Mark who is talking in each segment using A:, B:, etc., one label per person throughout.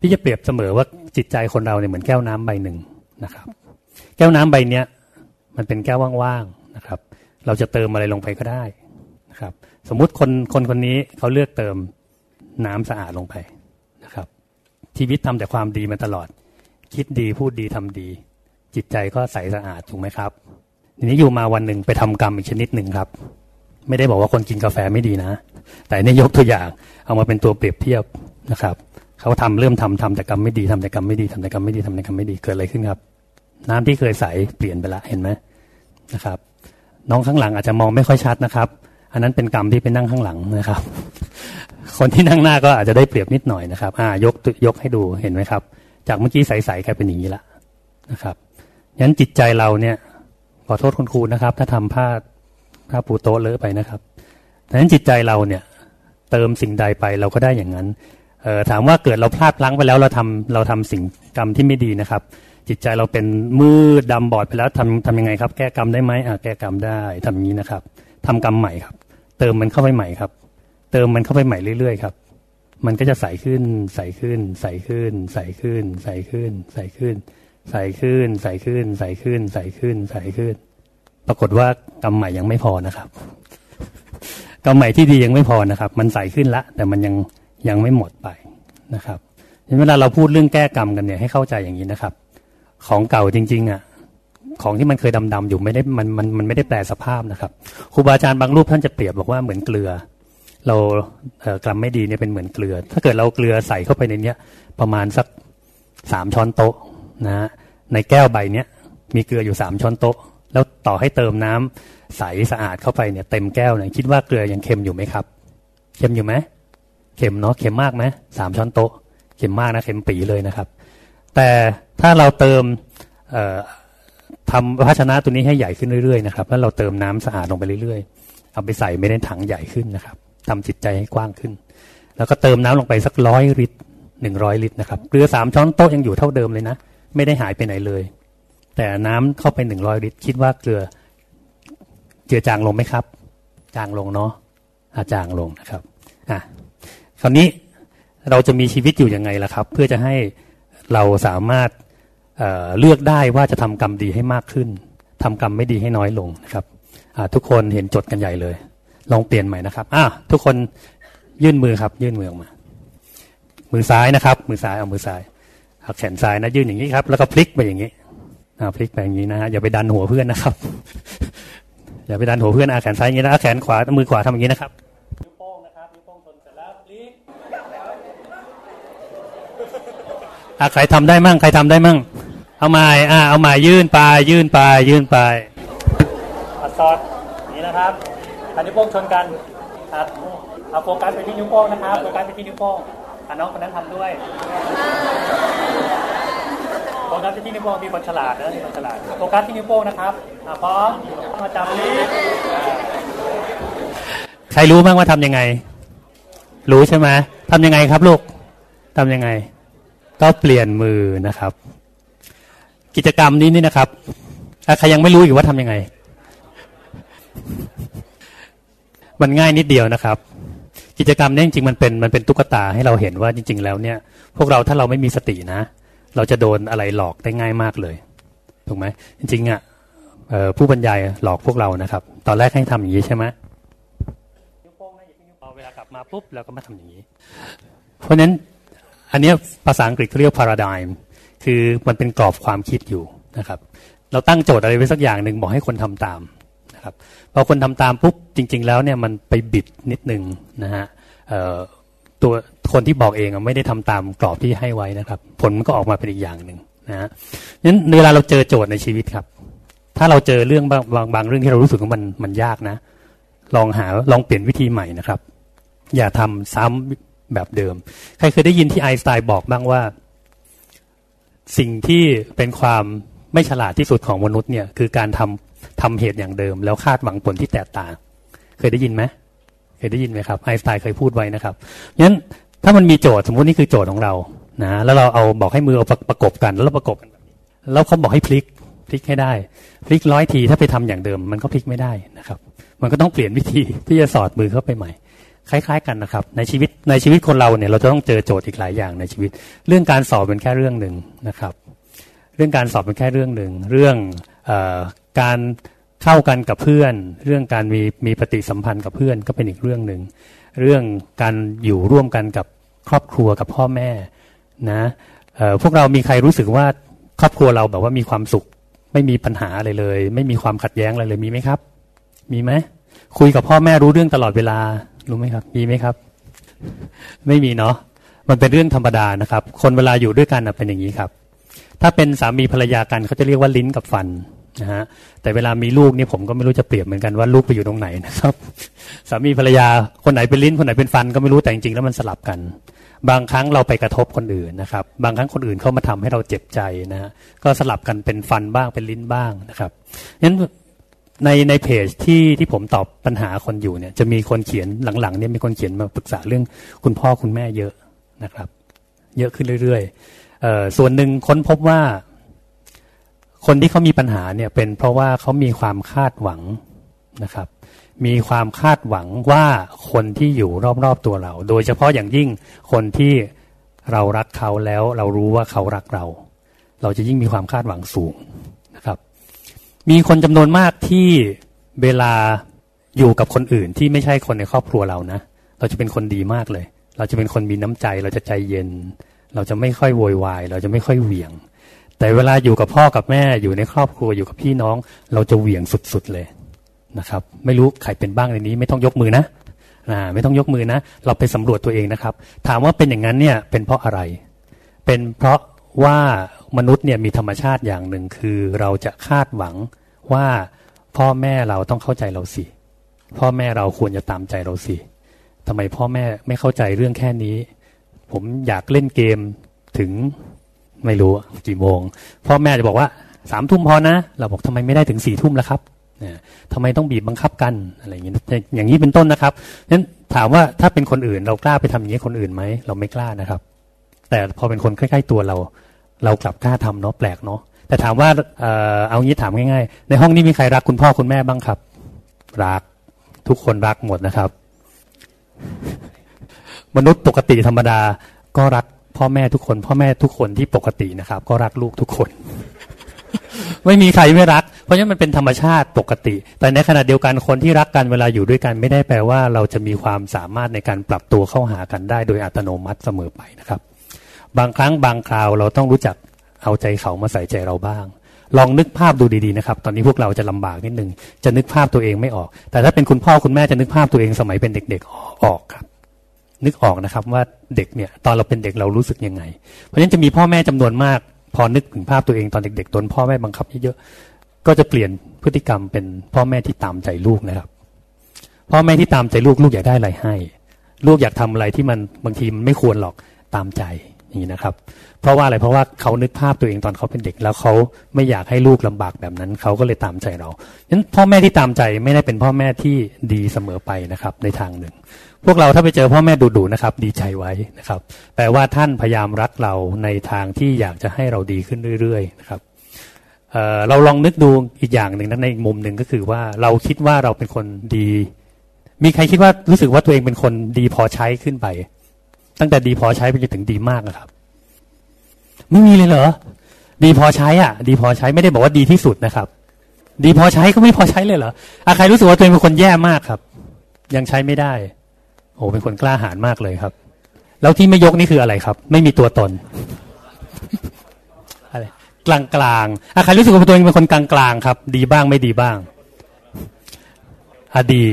A: พี่จะเปรียบเสมอว่าจิตใจคนเราเนี่ยเหมือนแก้วน้ำใบหนึ่งนะครับ แก้วน้ำใบเนี้ยมันเป็นแก้วว่างๆนะครับ เราจะเติมอะไรลงไปก็ได้นะครับ สมมุติคนคนคนนี้เขาเลือกเติมน้ำสะอาดลงไปนะครับ ชีวิตทำแต่ความดีมาตลอด คิดดีพูดดีทำดี จิตใจก็ใสสะอาดถูกไหมครับทีนี้อยู่มาวันหนึ่งไปทำกรรมอีกชนิดหนึ่งครับ ไม่ได้บอกว่าคนกินกาแฟไม่ดีนะ แต่นี่ยกตัวอย่างเอามาเป็นตัวเปรียบเทียบนะครับ เขาทำเริ่มทำทำแต่กรรมไม่ดีทำแต่กรรมไม่ดีทำแต่กรรมไม่ดีทำแต่กรรมไม่ดีเกิดอะไรขึ้นครับ น้ำที่เคยใสเปลี่ยนไปละเห็นไหมนะครับ น้องข้างหลังอาจจะมองไม่ค่อยชัดนะครับ อันนั้นเป็นกรรมที่ไปนั่งข้างหลังนะครับ คนที่นั่งหน้าก็อาจจะได้เปรียบนิดหน่อยนะครับ อ่ายกยกให้ดูเห็นไหมครับ จากเมื่อกี้ใสๆกลายเป็นอย่างนี้ละนะครับยันจิตใจเราเนี่ยขอโทษคุณครูนะครับ ถ้าทำผ้าผ้าดปูโต๊ะเลอะไปนะครับดังนั้นจิตใจเราเนี่ย เติมสิ่งใดไปเราก็ได้อย่างนั้น ถามว่าเกิดเราพลาดพลั้งไปแล้วเราทำเราทำสิ่งกรรมที่ไม่ดีนะครับ จิตใจเราเป็นมืดดาบอดไปแล้วทำทำยังไงครับ แก้กรรมได้ไหมอ่าแก้กรรมได้ทำอย่างนี้นะครับทำกรรมใหม่ครับ เติมมันเข้าไปใหม่ครับ เติมมันเข้าไปใหม่เรื่อยๆครับ มันก็จะใสขึ้นใสขึ้นใสขึ้นใสขึ้นใสขึ้นใสขึ้นใสขึ้นใสขึ้นใสขึ้นใสขึ้นใสขึ้น ปรากฏว่ากรรมใหม่ยังไม่พอนะครับกรรมใหม่ที่ดียังไม่พอนะครับ มันใสขึ้นละ แต่มันยัง ยังไม่หมดไปนะครับเวลาเราพูดเรื่องแก้กรรมกันเนี่ยให้เข้าใจอย่างนี้นะครับ ของเก่าจริงๆอะของที่มันเคยดำๆอยู่ไม่ได้มันมันมันไม่ได้แปลสภาพนะครับครูบาอาจารย์บางรูปท่านจะเปรียบบอกว่าเหมือนเกลือ เราเกรรมไม่ดีเนี่ยเป็นเหมือนเกลือ ถ้าเกิดเราเกลือใส่เข้าไปในเนี้ยประมาณสักสามช้อนโต๊ะนะในแก้วใบเนี้ยมีเกลืออยู่สามช้อนโต๊ะ แล้วต่อให้เติมน้ำใสสะอาดเข้าไปเนี่ยเต็มแก้วเนี่ยคิดว่าเกลือยังเค็มอยู่ไหมครับ เค็มอยู่ไหม เค็มเนาะเค็มมากไหมสามช้อนโต๊ะเค็มมากนะเค็มปีเลยนะครับ แต่ถ้าเราเติมทำภาชนะตัวนี้ให้ใหญ่ขึ้นเรื่อยๆนะครับแล้วเราเติมน้ำสะอาดลงไปเรื่อยๆ เอาไปใส่ไม่ได้ถังใหญ่ขึ้นนะครับทำจิตใจให้กว้างขึ้น แล้วก็เติมน้ำลงไปสักร้อยลิตรหนึ่งร้อยลิตรนะครับเกลือสามช้อนโต๊ะยังอยู่เท่าเดิมเลยนะ ไม่ได้หายไปไหนเลย แต่น้ำเข้าไปหนึ่งร้อยลิตร คิดว่าเกลือเจือจางลงไหมครับ จางลงเนาะอาจางลงนะครับอะ คราวนี้เราจะมีชีวิตอยู่ยังไงล่ะครับ เพื่อจะให้เราสามารถเเลือกได้ว่าจะทำกรรมดีให้มากขึ้นทำกรรมไม่ดีให้น้อยลงนะครับทุกคนเห็นจดกันใหญ่เลย ลองเปลี่ยนใหม่นะครับอะทุกคนยื่นมือครับ ยื่นมือออกมา มือซ้ายนะครับ มือซ้ายเอามือซ้ายเอาแขนซ้ายนะยื่นอย่างนี้ครับ แล้วก็พลิกไปอย่างนี้อ่าพลิกไปอย่างนี้นะฮะอย่าไปดันหัวเพื่อนนะครับ อย่าไปดันหัวเพื่อนอาแขนซ้ายอย่างนี้นะแขนขวามือขวาทำอย่างนี้นะครับ อะใครทำได้มั่งใครทำได้มั่ง เอาไม้อ่าเอาไม้ยื่นไปยื่นไปยื่นไปอัดซอดนี่นะครับอันนิ้วโป้งชนกันอัดเอาโฟกัสไปที่นิ้วโป้งนะครับโฟกัสไปที่นิ้วโป้งอะน้องคนนั้นทำด้วยโฟกัสไปที่นิ้วโป้งมีคนฉลาดนะมีคนฉลาดโฟกัสที่นิ้วโป้งนะครับอะพร้อมมาจับนี้ใครรู้บ้างว่าทำยังไง รู้ใช่ไหมทำยังไงครับลูกทำยังไง ก็เปลี่ยนมือนะครับ กิจกรรมนี้นี่นะครับใครยังไม่รู้อยู่ว่าทํำยังไง มันง่ายนิดเดียวนะครับ กิจกรรมนี้จริงๆมันเป็นมันเป็นตุ๊กตาให้เราเห็นว่าจริง ๆ แล้วเนี่ย พวกเราถ้าเราไม่มีสตินะ เราจะโดนอะไรหลอกได้ง่ายมากเลยถูกไหมจริงๆอะผู้บรรยายหลอกพวกเรานะครับ ตอนแรกให้ทำอย่างนี้ใช่ไหมเวลากลับมาปุ๊บเราก็มาทำอย่างนี้ เพราะฉะนั้น อันนี้ภาษาอังกฤษเรียก paradigm คือมันเป็นกรอบความคิดอยู่นะครับ เราตั้งโจทย์อะไรไว้สักอย่างหนึ่งบอกให้คนทำตามนะครับพอคนทำตามปุ๊บจริง ๆ แล้วเนี่ยมันไปบิดนิดนึงนะฮะตัวคนที่บอกเองไม่ได้ทำตามกรอบที่ให้ไว้นะครับ ผลมันก็ออกมาเป็นอีกอย่างหนึ่งนะฮะนั้นเวลาเราเจอโจทย์ในชีวิตครับ ถ้าเราเจอเรื่องบางบางบางเรื่องที่เรารู้สึกว่ามันมันยากนะ ลองหาลองเปลี่ยนวิธีใหม่นะครับ อย่าทำซ้ำ แบบเดิม ใครเคยได้ยินที่ไอน์สไตน์บอกบ้างว่า สิ่งที่เป็นความไม่ฉลาดที่สุดของมนุษย์เนี่ยคือการทำทำเหตุอย่างเดิม แล้วคาดหวังผลที่แตกต่าง เคยได้ยินไหมเคยได้ยินไหมครับไอน์สไตน์เคยพูดไว้นะครับงั้นถ้ามันมีโจทย์สมมตินี่คือโจทย์ของเรานะแล้วเราเอาบอกให้มือเอาประกบกัน แล้วเราประกบกันแบบนี้แล้วเขาบอกให้พลิกพลิกให้ได้ พลิกร้อยทีถ้าไปทำอย่างเดิม มันก็พลิกไม่ได้นะครับ มันก็ต้องเปลี่ยนวิธีที่จะสอดมือเข้าไปใหม่ คล้าย ๆ กันนะครับ ในชีวิตในชีวิตคนเราเนี่ยเราจะต้องเจอโจทย์อีกหลายอย่างในชีวิต เรื่องการสอบเป็นแค่เรื่องหนึ่งนะครับ เรื่องการสอบเป็นแค่เรื่องหนึ่งเรื่องอการเข้ากันกับเพื่อน เรื่องการมีมีปฏิสัมพันธ์กับเพื่อนก็เป็นอีกเรื่องหนึ่งเรื่องการอยู่ร่วมกันกับครอบครัวกับพ่อแม่นะพวกเรามีใครรู้สึกว่าครอบครัวเราแบบว่ามีความสุข ไม่มีปัญหาอะไรเลย ไม่มีความขัดแย้งอะไรเลยมีไหมครับ มีไหมคุยกับพ่อแม่รู้เรื่องตลอดเวลา รู้ไหมครับ มีไหมครับ ไม่มีเนาะมันเป็นเรื่องธรรมดานะครับ คนเวลาอยู่ด้วยกันเป็นอย่างนี้ครับ ถ้าเป็นสามีภรรยากันเขาจะเรียกว่าลิ้นกับฟันนะฮะแต่เวลามีลูกนี่ผมก็ไม่รู้จะเปรียบเหมือนกันว่าลูกไปอยู่ตรงไหนนะครับ สามีภรรยาคนไหนเป็นลิ้นคนไหนเป็นฟันก็ไม่รู้แต่จริงๆแล้วมันสลับกัน บางครั้งเราไปกระทบคนอื่นนะครับ บางครั้งคนอื่นเข้ามาทำให้เราเจ็บใจนะฮะก็สลับกันเป็นฟันบ้างเป็นลิ้นบ้างนะครับงั้น ในในเพจที่ที่ผมตอบปัญหาคนอยู่เนี่ย จะมีคนเขียนหลังๆเนี่ยมีคนเขียนมาปรึกษาเรื่องคุณพ่อคุณแม่เยอะนะครับ เยอะขึ้นเรื่อยๆส่วนหนึ่งค้นพบว่า คนที่เขามีปัญหาเนี่ยเป็นเพราะว่าเขามีความคาดหวังนะครับ มีความคาดหวังว่าคนที่อยู่รอบๆตัวเรา โดยเฉพาะอย่างยิ่งคนที่เรารักเขาแล้ว เรารู้ว่าเขารักเรา เราจะยิ่งมีความคาดหวังสูง มีคนจำนวนมากที่เวลาอยู่กับคนอื่นที่ไม่ใช่คนในครอบครัวเรานะ เราจะเป็นคนดีมากเลย เราจะเป็นคนมีน้ำใจ เราจะใจเย็น เราจะไม่ค่อยโวยวาย เราจะไม่ค่อยเหวี่ยง แต่เวลาอยู่กับพ่อกับแม่อยู่ในครอบครัวอยู่กับพี่น้อง เราจะเหวี่ยงสุดๆเลยนะครับ ไม่รู้ใครเป็นบ้างในนี้ ไม่ต้องยกมือนะนะไม่ต้องยกมือนะ เราไปสำรวจตัวเองนะครับ ถามว่าเป็นอย่างนั้นเนี่ยเป็นเพราะอะไร เป็นเพราะว่า มนุษย์เนี่ยมีธรรมชาติอย่างหนึ่งคือเราจะคาดหวังว่าพ่อแม่เราต้องเข้าใจเราสิ พ่อแม่เราควรจะตามใจเราสิทำไมพ่อแม่ไม่เข้าใจเรื่องแค่นี้ ผมอยากเล่นเกมถึงไม่รู้กี่โมง พ่อแม่จะบอกว่าสามทุ่มพอนะ เราบอกทำไมไม่ได้ถึงสี่ทุ่มแล้วครับเนี่ยทำไมต้องบีบบังคับกันอะไรอย่างนี้อย่างนี้เป็นต้นนะครับนั้นถามว่าถ้าเป็นคนอื่นเรากล้าไปทำอย่างนี้คนอื่นไหมเราไม่กล้านะครับ แต่พอเป็นคนใกล้ๆตัวเรา เรากลับกล้าทำเนาะแปลกเนาะแต่ถามว่าเออเอางี้ถามง่ายๆ ในห้องนี้มีใครรักคุณพ่อคุณแม่บ้างครับ รักทุกคนรักหมดนะครับ มนุษย์ปกติธรรมดา ก็รักพ่อแม่ทุกคน พ่อแม่ทุกคนที่ปกตินะครับ ก็รักลูกทุกคน ไม่มีใครไม่รัก เพราะฉะนั้นมันเป็นธรรมชาติปกติ แต่ในขณะเดียวกันคนที่รักกันเวลาอยู่ด้วยกัน ไม่ได้แปลว่า เราจะมีความสามารถในการปรับตัวเข้าหากันได้โดยอัตโนมัติเสมอไปนะครับ บางครั้งบางคราวเราต้องรู้จักเอาใจเขามาใส่ใจเราบ้าง ลองนึกภาพดูดีๆนะครับ ตอนนี้พวกเราจะลำบากนิดนึง จะนึกภาพตัวเองไม่ออก แต่ถ้าเป็นคุณพ่อคุณแม่จะนึกภาพตัวเองสมัยเป็นเด็กๆออกครับ นึกออกนะครับว่าเด็กเนี่ย ตอนเราเป็นเด็กเรารู้สึกยังไง เพราะฉะนั้นจะมีพ่อแม่จำนวนมาก พอนึกถึงภาพตัวเองตอนเด็กๆโดนพ่อแม่บังคับเยอะๆก็จะเปลี่ยนพฤติกรรมเป็นพ่อแม่ที่ตามใจลูกนะครับ พ่อแม่ที่ตามใจลูกลูกอยากได้อะไรให้ ลูกอยากทำอะไรที่มันบางทีมันไม่ควรหรอกตามใจ นี้นะครับ เพราะว่าอะไรเพราะว่าเขานึกภาพตัวเองตอนเขาเป็นเด็ก แล้วเขาไม่อยากให้ลูกลำบากแบบนั้น เขาก็เลยตามใจเราฉะนั้นพ่อแม่ที่ตามใจไม่ได้เป็นพ่อแม่ที่ดีเสมอไปนะครับในทางหนึ่ง พวกเราถ้าไปเจอพ่อแม่ดุๆนะครับ ดีใจไว้นะครับ แปลว่าท่านพยายามรักเราในทางที่อยากจะให้เราดีขึ้นเรื่อยๆนะครับเเราลองนึกดูอีกอย่างหนึ่งนะในอีกมุมหนึ่งก็คือว่าเราคิดว่าเราเป็นคนดี มีใครคิดว่ารู้สึกว่าตัวเองเป็นคนดีพอใช้ขึ้นไป ตั้งแต่ดีพอใช้ไปจนถึงดีมากนะครับ ไม่มีเลยเหรอ ดีพอใช้อะ ดีพอใช้ไม่ได้บอกว่าดีที่สุดนะครับ ดีพอใช้ก็ไม่พอใช้เลยเหรออะใครรู้สึกว่าตัวเองเป็นคนแย่มากครับ ยังใช้ไม่ได้ โอ้เป็นคนกล้าหาญมากเลยครับ แล้วที่ไม่ยกนี่คืออะไรครับ ไม่มีตัวตนอะไรกลางกลางอะใครรู้สึกว่าตัวเองเป็นคนกลางกลางครับ ดีบ้างไม่ดีบ้างอดี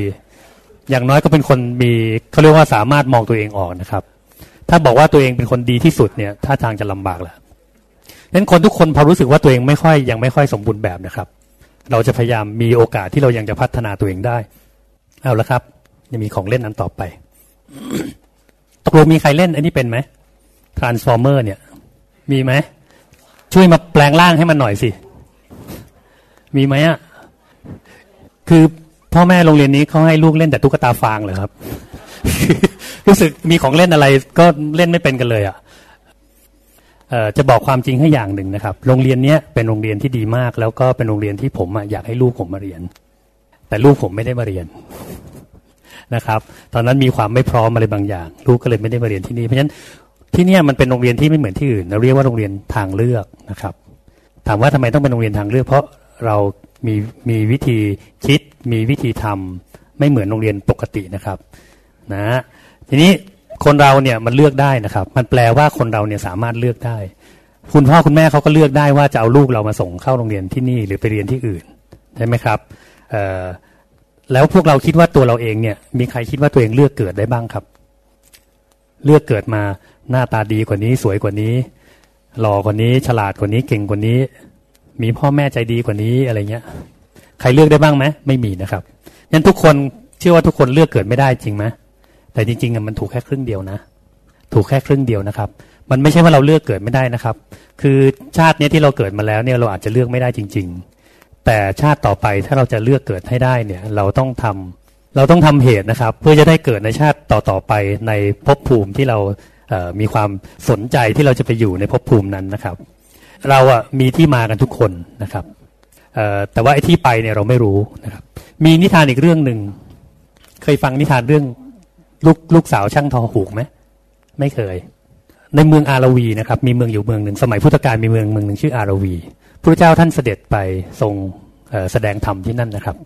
A: อย่างน้อยก็เป็นคนมีเขาเรียกว่าสามารถมองตัวเองออกนะครับ ถ้าบอกว่าตัวเองเป็นคนดีที่สุดเนี่ยท่าทางจะลำบากแหละนั้นคนทุกคนพอรู้สึกว่าตัวเองไม่ค่อยยังไม่ค่อยสมบูรณ์แบบนะครับ เราจะพยายามมีโอกาสที่เรายังจะพัฒนาตัวเองได้ เอาละครับยังมีของเล่นนั้นต่อไป ตกลงมีใครเล่นอันนี้เป็นไหม Transformer เนี่ย มีไหม ช่วยมาแปลงร่างให้มันหน่อยสิ มีไหมอะ คือพ่อแม่โรงเรียนนี้เขาให้ลูกเล่นแต่ตุ๊กตาฟางเลยครับ รู้สึกมีของเล่นอะไรก็เล่นไม่เป็นกันเลยอะจะบอกความจริงให้อย่างหนึ่งนะครับ โรงเรียนนี้เป็นโรงเรียนที่ดีมาก แล้วก็เป็นโรงเรียนที่ผมอยากให้ลูกผมมาเรียน แต่ลูกผมไม่ได้มาเรียนนะครับ ตอนนั้นมีความไม่พร้อมอะไรบางอย่าง ลูกก็เลยไม่ได้มาเรียนที่นี่ เพราะฉะนั้นที่นี่มันเป็นโรงเรียนที่ไม่เหมือนที่อื่น เราเรียกว่าโรงเรียนทางเลือกนะครับ ถามว่าทำไมต้องเป็นโรงเรียนทางเลือก เพราะเรามีมีวิธีคิด มีวิธีทำไม่เหมือนโรงเรียนปกตินะครับ นะ ทีนี้คนเราเนี่ยมันเลือกได้นะครับ มันแปลว่าคนเราเนี่ยสามารถเลือกได้ คุณพ่อคุณแม่เขาก็เลือกได้ว่าจะเอาลูกเรามาส่งเข้าโรงเรียนที่นี่หรือไปเรียนที่อื่นใช่ไหมครับแล้วพวกเราคิดว่าตัวเราเองเนี่ย มีใครคิดว่าตัวเองเลือกเกิดได้บ้างครับ เลือกเกิดมาหน้าตาดีกว่านี้ สวยกว่านี้ หล่อกว่านี้ ฉลาดกว่านี้เก่งกว่านี้ มีพ่อแม่ใจดีกว่านี้อะไรเงี้ย ใครเลือกได้บ้างไหมไม่มีนะครับงั้นทุกคนเชื่อว่าทุกคนเลือกเกิดไม่ได้จริงไหม แต่จริงๆมันถูกแค่ครึ่งเดียวนะ ถูกแค่ครึ่งเดียวนะครับ มันไม่ใช่ว่าเราเลือกเกิดไม่ได้นะครับ คือชาตินี้ที่เราเกิดมาแล้วเนี่ยเราอาจจะเลือกไม่ได้จริง ๆ แต่ชาติต่อไปถ้าเราจะเลือกเกิดให้ได้เนี่ย เราต้องทำเราต้องทำเหตุนะครับ เพื่อจะได้เกิดในชาติต่อๆไปในภพภูมิที่เรามีความสนใจที่เราจะไปอยู่ในภพภูมินั้นนะครับ เราอะมีที่มากันทุกคนนะครับแต่ว่าไอ้ที่ไปเนี่ยเราไม่รู้นะครับ มีนิทานอีกเรื่องหนึ่งเคยฟังนิทานเรื่อง ลูกลูกสาวช่างทอหูกไหมไม่เคย ในเมืองอารวีนะครับ มีเมืองอยู่เมืองหนึ่งสมัยพุทธกาลมีเมืองเมืองหนึ่งชื่ออารวีพระเจ้าท่านเสด็จไปทรงแสดงธรรมที่นั่นนะครับ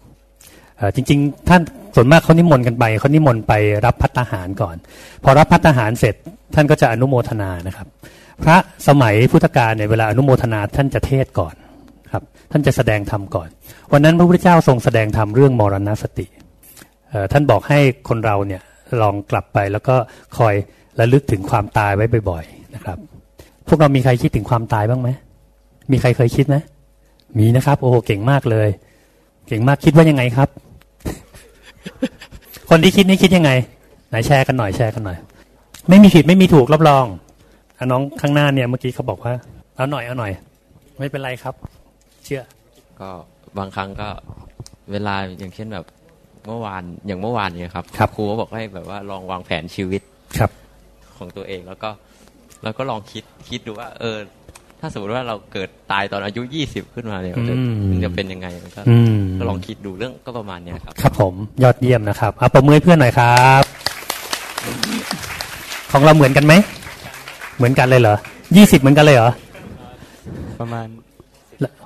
A: จริงๆ ท่านส่วนมากเขานิมนต์กันไปเขานิมนต์ไปรับพัฒหารก่อน พอรับพัฒหารเสร็จท่านก็จะอนุโมทนานะครับ พระสมัยพุทธกาลเนี่ยเวลาอนุโมทนาท่านจะเทศก่อนครับ ท่านจะแสดงธรรมก่อน วันนั้นพระพุทธเจ้าทรงแสดงธรรมเรื่องมรณสติท่านบอกให้คนเราเนี่ย ลองกลับไป แล้วก็คอยระลึกถึงความตายไว้บ่อยๆนะครับ พวกเรามีใครคิดถึงความตายบ้างไหมมีใครเคยคิดไหมมีนะครับ โอ้โหเก่งมากเลย เก่งมากคิดว่ายังไงครับ คนที่คิดนี่คิดยังไงไหนแชร์กันหน่อยแชร์กันหน่อย ไม่มีผิดไม่มีถูกรับรองอน้องข้างหน้าเนี่ยเมื่อกี้เขาบอกว่าเอาหน่อยเอาหน่อย ไม่เป็นไรครับ เชื่อ
B: ก็บางครั้งก็เวลาอย่างเช่นแบบ เมื่อวานอย่างเมื่อวานเนี่ยครับ
A: ครับ
B: ครูก็บอกให้แบบว่าลองวางแผนชีวิต
A: ครับ
B: ของตัวเองแล้วก็แล้วก็ลองคิดคิดดูว่า เออ ถ้าสมมติว่าเราเกิดตายตอนอายุยี่สิบขึ้นมาเนี่ยมันจะเป็นยังไงมันก็ก็ลองคิดดูเรื่องก็ประมาณเนี้ยครับ
A: ครับผมยอดเยี่ยมนะครับเอาประมือเพื่อนหน่อยครับ ของเราเหมือนกันไหมเหมือนกันเลยเหรอยี่สิบเหมือนกันเลยเหรอ
C: ประมาณ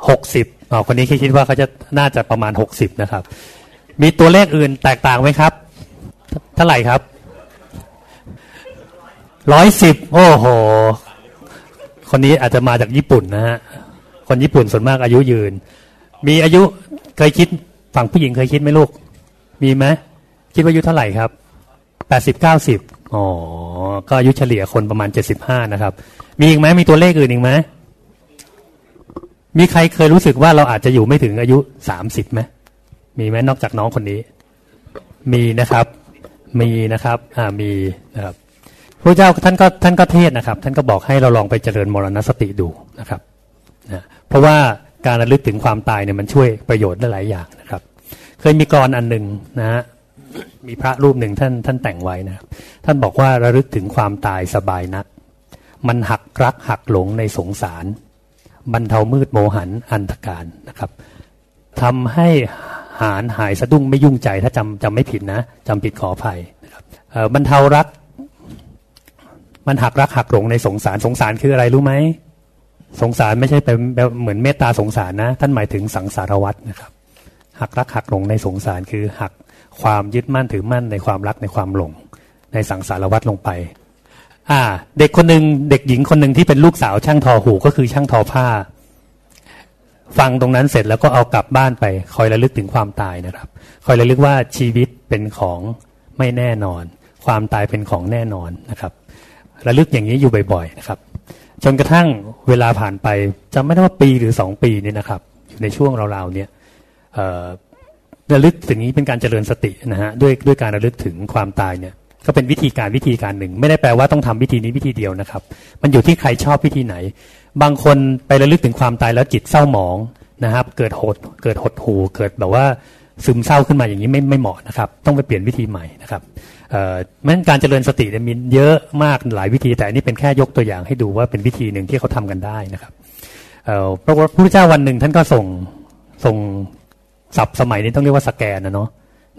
A: หกสิบอ๋อคนนี้คิดว่าเขาจะน่าจะประมาณหกสิบนะครับ มีตัวเลขอื่นแตกต่างไหมครับ เท่าไหร่ครับร้อยสิบโอ้โห คนนี้อาจจะมาจากญี่ปุ่นนะฮะ คนญี่ปุ่นส่วนมากอายุยืน มีอายุเคยคิดฝั่งผู้หญิงเคยคิดไหมลูก มีไหมคิดว่าอายุเท่าไหร่ครับแปดสิบเก้าสิบอ๋อ ก็อายุเฉลี่ยคนประมาณเจ็ดสิบห้านะครับ มีอีกไหมมีตัวเลขอื่นอีกไหมมีใครเคยรู้สึกว่าเราอาจจะอยู่ไม่ถึงอายุสามสิบไหม มีไหมนอกจากน้องคนนี้ มีนะครับ มีนะครับ อ่ามีนะครับพระเจ้าท่านก็ท่านก็เทศนะครับ ท่านก็บอกให้เราลองไปเจริญมรณสติดูนะครับนะเพราะว่าการระลึกถึงความตายเนี่ยมันช่วยประโยชน์ได้หลายอย่างนะครับ เคยมีกรอันหนึ่งนะฮะมีพระรูปหนึ่งท่านท่านแต่งไว้นะครับ ท่านบอกว่าระลึกถึงความตายสบายนัก มันหักรักหักหลงในสงสารบรรเทามืดโมหันอันตการนะครับทำให้ หารหายสะดุ้งไม่ยุ่งใจ ถ้าจำจำไม่ผิดนะจำผิดขออภัยนะครับบรรเทารัก มันหักรักหักหลงในสงสารสงสารคืออะไรรู้ไหมสงสารไม่ใช่เป็นเหมือนเมตตาสงสารนะ ท่านหมายถึงสังสารวัตรนะครับหักรักหักหลงในสงสารคือหักความยึดมั่นถือมั่นในความรักในความหลง ในสังสารวัตรลงไป อ่า เด็กคนหนึ่งเด็กหญิงคนหนึ่งที่เป็นลูกสาวช่างทอหูก็คือช่างทอผ้า ฟังตรงนั้นเสร็จแล้วก็เอากลับบ้านไป คอยระลึกถึงความตายนะครับ คอยระลึกว่าชีวิตเป็นของไม่แน่นอน ความตายเป็นของแน่นอนนะครับ ระลึกอย่างนี้อยู่บ่อยๆนะครับ จนกระทั่งเวลาผ่านไปจำไม่ได้ว่าปีหรือสองปีนี่นะครับ อยู่ในช่วงราวๆเนี่ยระลึกถึงนี้เป็นการเจริญสตินะฮะด้วยด้วยการระลึกถึงความตายเนี่ย ก็เป็นวิธีการวิธีการหนึ่ง ไม่ได้แปลว่าต้องทำวิธีนี้วิธีเดียวนะครับ มันอยู่ที่ใครชอบวิธีไหน บางคนไประลึกถึงความตายแล้วจิตเศร้าหมองนะครับ เกิดหดเกิดหดหูเกิดแบบว่าซึมเศร้าขึ้นมาอย่างนี้ไม่ไม่เหมาะนะครับ ต้องไปเปลี่ยนวิธีใหม่นะครับเอ่อแม้การเจริญสติเนี่ยมีเยอะมากหลายวิธีแต่อันนี้เป็นแค่ยกตัวอย่างให้ดูว่าเป็นวิธีหนึ่งที่เขาทำกันได้นะครับเอ่อพระพุทธเจ้าวันหนึ่งท่านก็ส่งส่งศัพท์สมัยนี้ต้องเรียกว่าสแกนนะเนาะ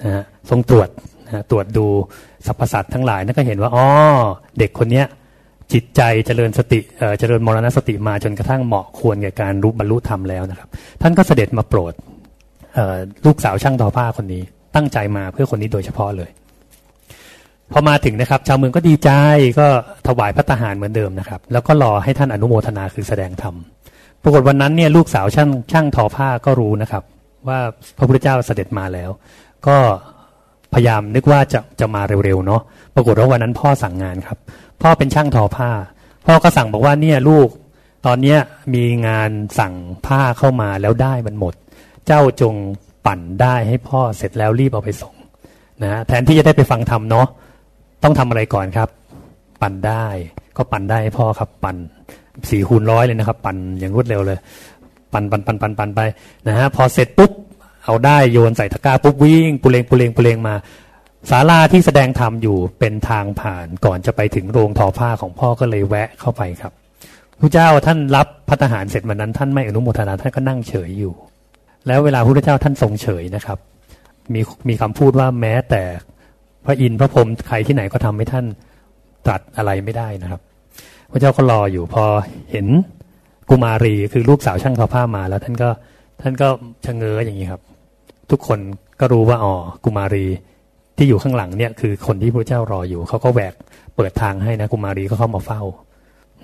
A: นะฮะทรงตรวจ ตรวจดูสรรพสัตว์ทั้งหลายนั่นก็เห็นว่าอ๋อเด็กคนเนี้ยจิตใจเจริญสติเจริญมรณสติมาจนกระทั่งเหมาะควรแก่การรู้บรรลุธรรมแล้วนะครับ ท่านก็เสด็จมาโปรดลูกสาวช่างทอผ้าคนนี้ ตั้งใจมาเพื่อคนนี้โดยเฉพาะเลย พอมาถึงนะครับ ชาวเมืองก็ดีใจก็ถวายพระทหารเหมือนเดิมนะครับ แล้วก็รอให้ท่านอนุโมทนาคือแสดงธรรมปรากฏวันนั้นเนี่ยลูกสาวช่างช่างทอผ้าก็รู้นะครับ ว่าพระพุทธเจ้าเสด็จมาแล้ว ก็ พยายามนึกว่าจะจะมาเร็วๆเนาะปรากฏว่าวันนั้นพ่อสั่งงานครับ พ่อเป็นช่างทอผ้า พ่อก็สั่งบอกว่าเนี่ยลูก ตอนเนี้ยมีงานสั่งผ้าเข้ามาแล้วได้มันหมด เจ้าจงปั่นได้ให้พ่อเสร็จแล้วรีบเอาไปส่งนะแทนที่จะได้ไปฟังธรรมเนาะต้องทำอะไรก่อนครับ ปั่นได้ก็ปั่นได้ให้พ่อครับ ปั่นสี่คูณร้อยเลยนะครับ ปั่นอย่างรวดเร็วเลย ปั่นปั่นปั่นปั่นปั่นไปนะฮะพอเสร็จปุ๊บ เอาได้โยนใส่ตะกร้าปุ๊บวิ่งปุเรงปุเรงปุเรงมาศาลาที่แสดงธรรมอยู่เป็นทางผ่านก่อนจะไปถึงโรงทอผ้าของพ่อก็เลยแวะเข้าไปครับพระเจ้าท่านรับพัฒหารเสร็จวันนั้น ท่านไม่อนุโมทนาท่านก็นั่งเฉยอยู่ แล้วเวลาพระเจ้าท่านทรงเฉยนะครับ มีมีคำพูดว่าแม้แต่พระอินทร์พระพรหมใครที่ไหนก็ทำให้ท่านตรัสอะไรไม่ได้นะครับ พระเจ้าก็รออยู่พอเห็นกุมารีคือลูกสาวช่างทอผ้ามาแล้วท่านก็ท่านก็ชะเง้ออย่างนี้ครับ ทุกคนก็รู้ว่าอ๋อกุมารีที่อยู่ข้างหลังเนี่ยคือคนที่พระเจ้ารออยู่เขาก็แหวกเปิดทางให้นะกุมารีก็เข้ามาเฝ้า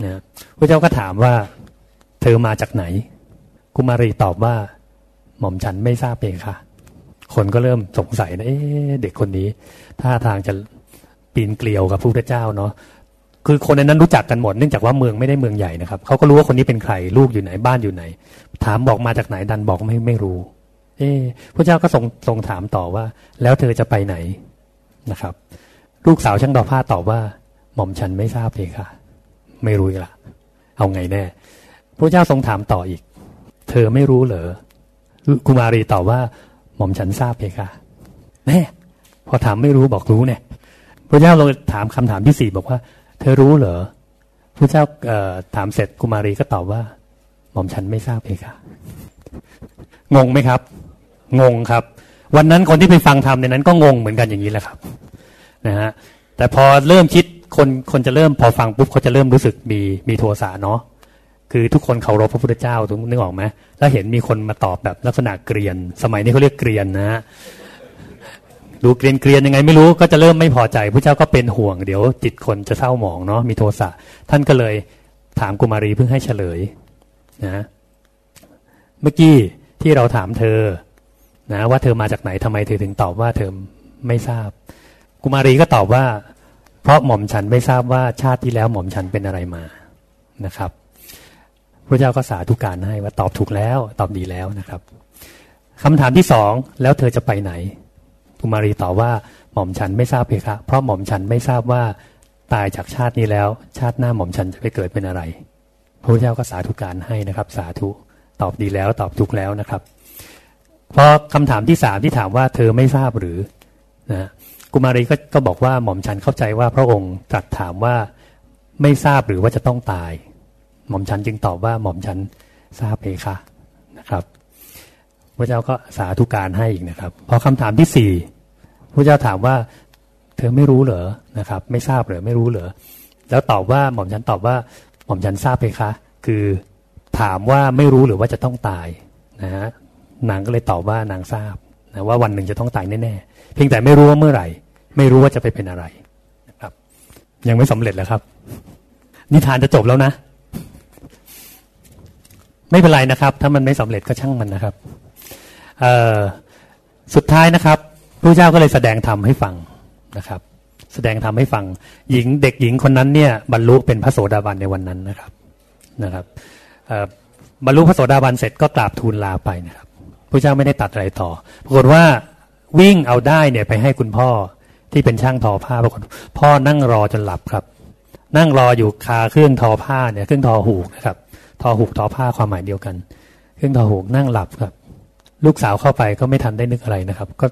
A: นะพระเจ้าก็ถามว่า เธอมาจากไหน กุมารีตอบว่า หม่อมฉันไม่ทราบเองค่ะ คนก็เริ่มสงสัยนะเอ๊เด็กคนนี้ท่าทางจะปีนเกลียวกับพระพุทธเจ้าเนาะคือคนในนั้นรู้จักกันหมดเนื่องจากว่าเมืองไม่ได้เมืองใหญ่นะครับเขาก็รู้ว่าคนนี้เป็นใครลูกอยู่ไหนบ้านอยู่ไหน ถามบอกมาจากไหนดันบอกไม่ไม่รู้ เอ๊พระเจ้าก็ทรงทรงถามต่อว่า แล้วเธอจะไปไหนนะครับ ลูกสาวช่างดอกผ้าตอบว่า หม่อมฉันไม่ทราบเลยค่ะ ไม่รู้ละเอาไงแน่พระเจ้าทรงถามต่ออีก เธอไม่รู้เหรอกุมารีตอบว่า หม่อมฉันทราบเลยค่ะแน่พอถามไม่รู้บอกรู้เนี่ยพระเจ้าลงถามคำถามที่สี่บอกว่า เธอรู้เหรอพระเจ้าถามเสร็จกุมารีก็ตอบว่า หม่อมฉันไม่ทราบเองค่ะงงไหมครับ งงครับ วันนั้นคนที่ไปฟังธรรมในนั้นก็งงเหมือนกันอย่างนี้แหละครับนะฮะแต่พอเริ่มคิดคนคนจะเริ่มพอฟังปุ๊บเขาจะเริ่มรู้สึกมีมีโทสะเนาะคือทุกคนเคารพพระพุทธเจ้าทุกนึกออกไหมแล้วเห็นมีคนมาตอบแบบลักษณะเกรียน สมัยนี้เขาเรียกเกรียนนะฮะดูเกรียนเกรียนยังไงไม่รู้ก็จะเริ่มไม่พอใจพระเจ้าก็เป็นห่วงเดี๋ยวจิตคนจะเศร้าหมองเนาะมีโทสะท่านก็เลยถามกุมารีเพิ่งให้เฉลยนะเมื่อกี้ที่เราถามเธอ นะว่าเธอมาจากไหนทำไมเธอถึงตอบว่าเธอไม่ทราบ กุมารีก็ตอบว่า เพราะหม่อมฉันไม่ทราบว่าชาติที่แล้วหม่อมฉันเป็นอะไรมานะครับพระเจ้าก็สาธุการให้ว่าตอบถูกแล้วตอบดีแล้วนะครับคำถามที่สองแล้วเธอจะไปไหน กุมารีตอบว่าหม่อมฉันไม่ทราบเพคะเพราะหม่อมฉันไม่ทราบว่าตายจากชาตินี้แล้ว ชาติหน้าหม่อมฉันจะไปเกิดเป็นอะไร พระเจ้าก็สาธุการให้นะครับ สาธุตอบดีแล้วตอบถูกแล้วนะครับ เพอคำถามที่สามที่ถามว่าเธอไม่ทราบหรือนะกุมารีก็ก็บอกว่าหม่อมฉันเข้าใจว่าพระองค์ตรัสถามว่าไม่ทราบหรือว่าจะต้องตาย หม่อมฉันจึงตอบว่าหม่อมฉันทราบเพคะนะครับพระเจ้าก็สาธุการให้อีกนะครับพอคำถามที่สี่พระเจ้าถามว่า เธอไม่รู้เหรอนะครับ ไม่ทราบเหรอไม่รู้เหรอแล้วตอบว่าหม่อมฉันตอบว่า หม่อมฉันทราบเพคะ คือถามว่าไม่รู้หรือว่าจะต้องตายนะฮะ นางก็เลยตอบว่านางทราบนะว่าวันหนึ่งจะต้องตายแน่ๆเพียงแต่ไม่รู้ว่าเมื่อไหร่ ไม่รู้ว่าจะไปเป็นอะไรนะครับ ยังไม่สำเร็จแล้วครับ นิทานจะจบแล้วนะ ไม่เป็นไรนะครับ ถ้ามันไม่สำเร็จก็ช่างมันนะครับสุดท้ายนะครับพระเจ้าก็เลยแสดงธรรมให้ฟังนะครับ แสดงธรรมให้ฟัง หญิงเด็กหญิงคนนั้นเนี่ยบรรลุเป็นพระโสดาบันในวันนั้นนะครับนะครับบรรลุพระโสดาบันเสร็จก็กราบทูลลาไปนะครับ พระเจ้าไม่ได้ตัดอะไรต่อ ปรากฏว่าวิ่งเอาได้เนี่ยไปให้คุณพ่อที่เป็นช่างทอผ้าปรากฏพ่อนั่งรอจนหลับครับ นั่งรออยู่คาเครื่องทอผ้าเนี่ยเครื่องทอหูกนะครับ ทอหูกทอผ้าความหมายเดียวกัน เครื่องทอหูกนั่งหลับครับ ลูกสาวเข้าไปก็ไม่ทันได้นึกอะไรนะครับ ก็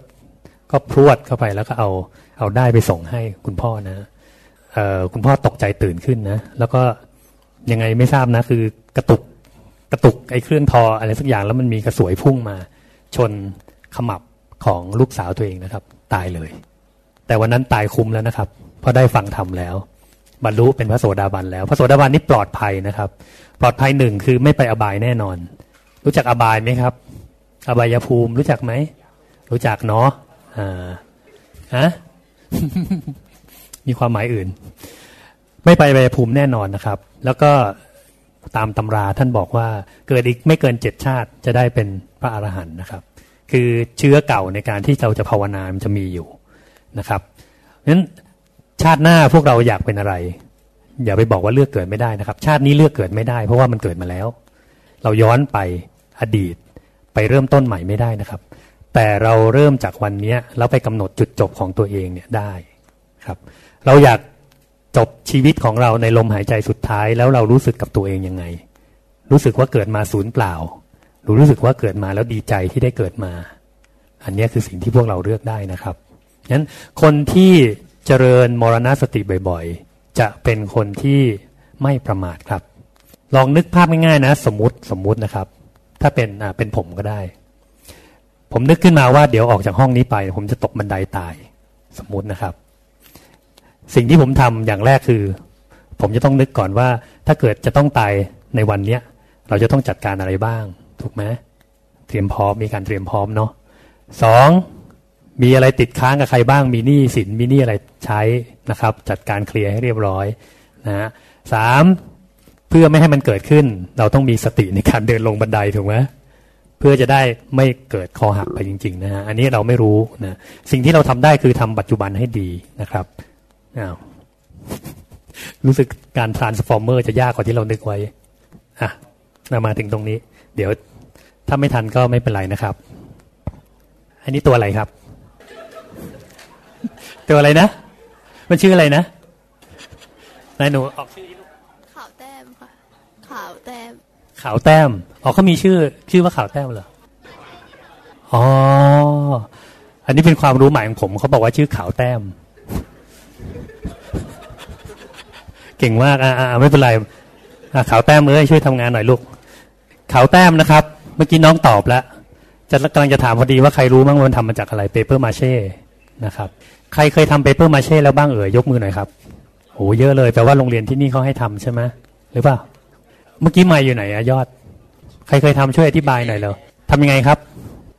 A: ก็พรวดเข้าไปแล้วก็เอาเอาได้ไปส่งให้คุณพ่อนะเอ่อคุณพ่อตกใจตื่นขึ้นนะ แล้วก็ยังไงไม่ทราบนะ คือกระตุก กระตุกไอ้เครื่องทออะไรสักอย่างแล้วมันมีกระสวยพุ่งมา ชนขมับของลูกสาวตัวเองนะครับ ตายเลย แต่วันนั้นตายคุ้มแล้วนะครับ เพราะได้ฟังธรรมแล้ว บรรลุเป็นพระโสดาบันแล้ว พระโสดาบันนี่ปลอดภัยนะครับ ปลอดภัยหนึ่งคือไม่ไปอบายแน่นอน รู้จักอบายไหมครับ อบายภูมิรู้จักไหมรู้จักเนาะอ่าฮะมีความหมายอื่น ไม่ไปอบายภูมิแน่นอนนะครับ แล้วก็ ตามตำราท่านบอกว่าเกิดอีกไม่เกินเจ็ดชาติจะได้เป็นพระอรหันต์นะครับ คือเชื้อเก่าในการที่เราจะภาวนามันจะมีอยู่นะครับนั้นชาติหน้าพวกเราอยากเป็นอะไร อย่าไปบอกว่าเลือกเกิดไม่ได้นะครับ ชาตินี้เลือกเกิดไม่ได้ เพราะว่ามันเกิดมาแล้ว เราย้อนไปอดีตไปเริ่มต้นใหม่ไม่ได้นะครับ แต่เราเริ่มจากวันนี้แล้วไปกำหนดจุดจบของตัวเองเนี่ยได้ครับ เราอยาก จบชีวิตของเราในลมหายใจสุดท้าย แล้วเรารู้สึกกับตัวเองยังไง รู้สึกว่าเกิดมาศูนย์เปล่า หรือรู้สึกว่าเกิดมาแล้วดีใจที่ได้เกิดมา อันนี้คือสิ่งที่พวกเราเลือกได้นะครับงั้นคนที่เจริญมรณสติบ่อยๆ จะเป็นคนที่ไม่ประมาทครับ ลองนึกภาพง่ายๆนะ สมมติสมมตินะครับ ถ้าเป็นอ่าเป็นผมก็ได้ ผมนึกขึ้นมาว่าเดี๋ยวออกจากห้องนี้ไป ผมจะตกบันไดาตาย สมมตินะครับ สิ่งที่ผมทำอย่างแรกคือ ผมจะต้องนึกก่อนว่า ถ้าเกิดจะต้องตายในวันเนี้ย เราจะต้องจัดการอะไรบ้าง ถูกไหมเตรียมพร้อมมีการเตรียมพร้อมเนาะสองมีอะไรติดค้างกับใครบ้างมีหนี้สินมีหนี้อะไรใช้นะครับ จัดการเคลียร์ให้เรียบร้อยนะฮะสามเพื่อไม่ให้มันเกิดขึ้น เราต้องมีสติในการเดินลงบันไดถูกไหมเพื่อจะได้ไม่เกิดคอหักไปจริง ๆ นะฮะอันนี้เราไม่รู้นะสิ่งที่เราทำได้คือทำปัจจุบันให้ดีนะครับ อ้าวรู้สึกการ transformer จะยากกว่าที่เรานึกไว้อะเรามาถึงตรงนี้ เดี๋ยวถ้าไม่ทันก็ไม่เป็นไรนะครับ อันนี้ตัวอะไรครับ ตัวอะไรนะ มันชื่ออะไรนะนายหนูออกชื่อ
D: ขาวแต้มค่ะ ขาวแต้ม
A: ขาวแต้มอ๋อเขามีชื่อ ชื่อว่าขาวแต้มเหรอ อ๋อ อันนี้เป็นความรู้ใหม่ของผม เขาบอกว่าชื่อขาวแต้ม เก่งมากอ่าไม่เป็นไรอ่าขาวแต้มเอ้ยช่วยทำงานหน่อยลูกขาวแต้มนะครับ เมื่อกี้น้องตอบแล้วจะกำลังจะถามพอดีว่าใครรู้บ้างว่ามันทำมาจากอะไรเปเปอร์มาเช่นะครับ ใครเคยทำเปเปอร์มาเช่แล้วบ้างเอ่ยยกมือหน่อยครับโอ้เยอะเลยแปลว่าโรงเรียนที่นี่เขาให้ทำใช่ไหมหรือเปล่าเมื่อกี้ไม่อยู่ไหนอะยอด ใครเคยทำช่วยอธิบายหน่อยเลยทำยังไงครับ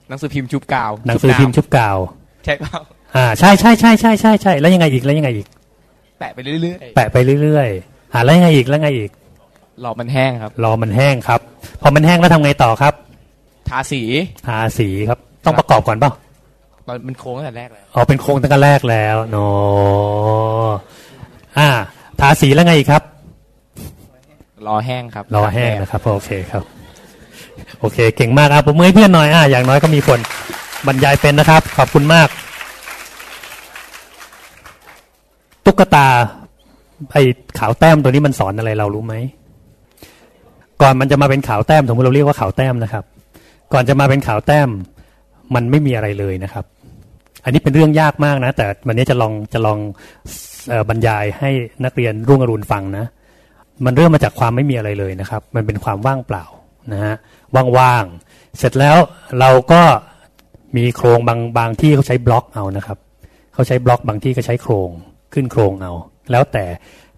C: หนังสือพิมพ์ชุบกาว
A: หนังสือพิมพ์ชุบกาว
C: ใช่เปล่า
A: อ่าใช่ใช่ใช่ใช่ใช่ใช่แล้วยังไงอีกแล้วยังไงอีก
C: แปะไปเรื่อย
A: แปะไปเรื่อยๆอ่าแล้วยังไงอีกแล้วยังไงอีก
C: ๆรอมันแห้งครับ
A: รอมันแห้งครับ พอมันแห้งแล้วทำไงต่อครับ
C: ทาสี
A: ทาสีครับต้องประกอบก่อนเปล่า
C: ตอนมันโค้งตั้งแต่แรกเลย
A: อ๋อเป็นโครงตั้งแต่แรกแล้วเนอะอ่า ทาสีแล้วไงอีกครับ
C: รอแห้งครับ
A: รอแห้งนะครับ โอเคครับ โอเค เก่งมากครับผมมือให้เพื่อนหน่อยอ่าอย่างน้อยก็มีคนบรรยายเป็นนะครับ ขอบคุณมาก ตุ๊กตาไอ้ขาวแต้มตัวนี้มันสอนอะไรเรารู้ไหมก่อนมันจะมาเป็นขาวแต้มสมมติเราเรียกว่าขาวแต้มนะครับ ก่อนจะมาเป็นขาวแต้ม มันไม่มีอะไรเลยนะครับ อันนี้เป็นเรื่องยากมากนะ แต่วันนี้จะลองจะลองออบรรยายให้นักเรียนรุ่งอรุณฟังนะ มันเริ่มมาจากความไม่มีอะไรเลยนะครับ มันเป็นความว่างเปล่านะฮะว่างๆเสร็จแล้วเราก็มีโครงบางบางที่เขาใช้บล็อกเอานะครับเขาใช้บล็อกบางที่ก็ใช้โครง ขึ้นโครงเอา แล้วแต่